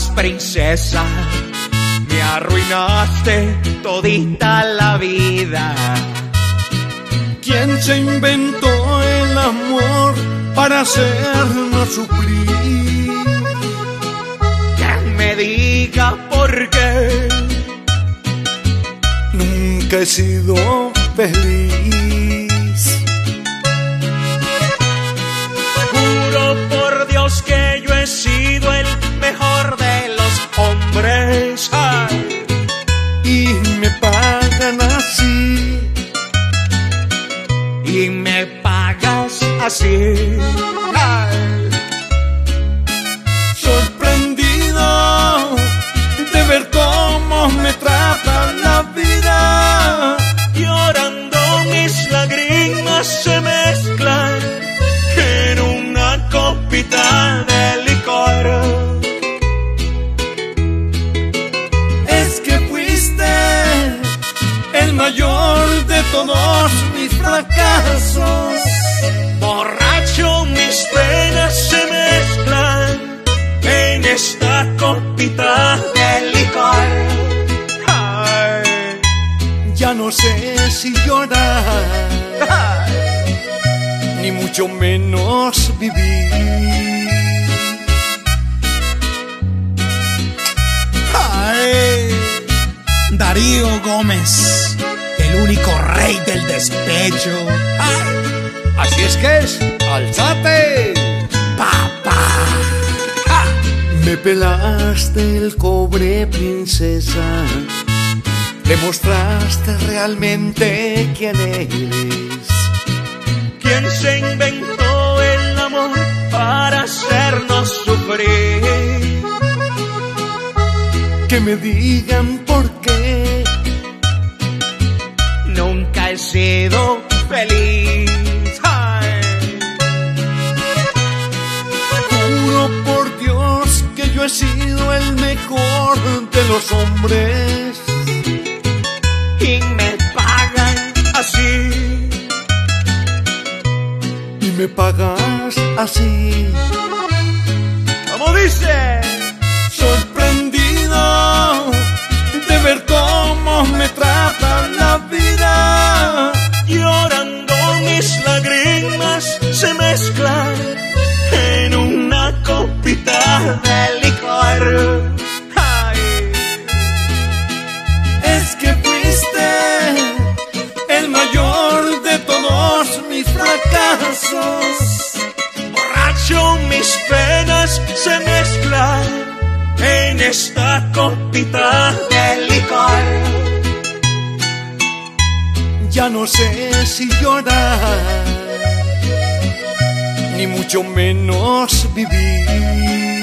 princesa. Me arruinaste todita la vida. ¿Quién se inventó el amor para hacernos sufrir? Que me diga por qué. Nunca he sido feliz. Y me pagas así. Sorprendido de ver cómo me trata la vida. llorando mis lágrimas se mezclan en una copita de fracasos. Borracho mis penas se mezclan en esta copita de licor. Ay, Ya no sé si llorar, ni mucho menos vivir. Darío Gómez, el único rey del despecho. Ay, Así es que es, alzate. papá. Me pelaste el cobre, princesa. Demostraste realmente quién eres. ¿Quién se inventó el amor para hacernos sufrir? Que me digan por qué. Sido feliz. Juro por Dios que yo he sido el mejor de los hombres. y me pagan así. Y me pagas así. Como dice, Sorprendido borracho mis penas se mezclan en esta copita de licor. Ya no sé si llorar, ni mucho menos vivir.